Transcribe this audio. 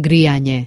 grijanje